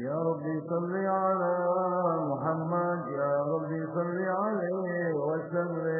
يا ربي صلي على محمد يا ربي صلي عليه وسلم.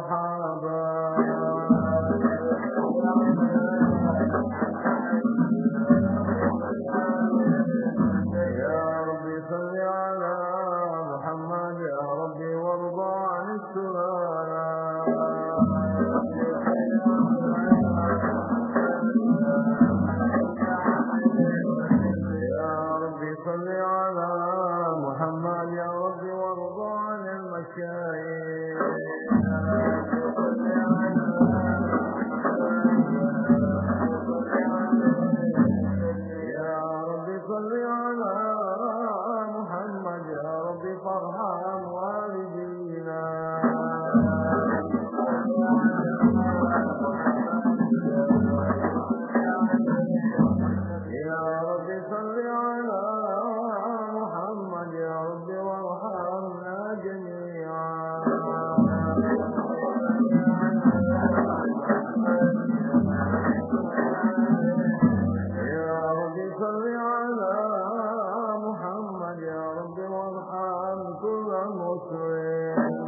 Maha Ram وأنتم مسلمون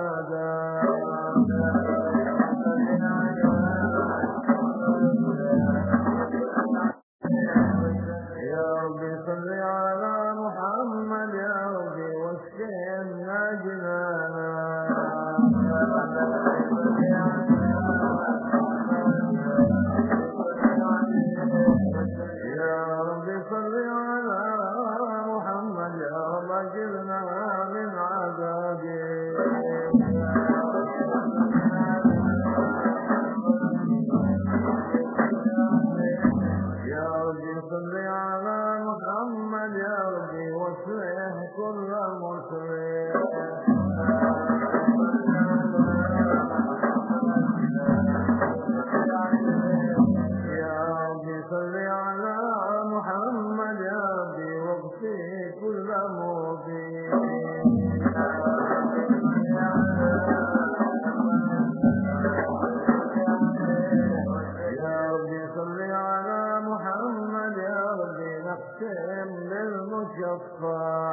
من المشفى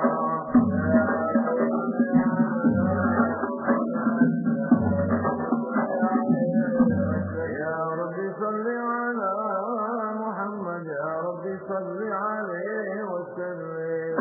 يا ربي صل على محمد يا ربي صل عليه وسلم.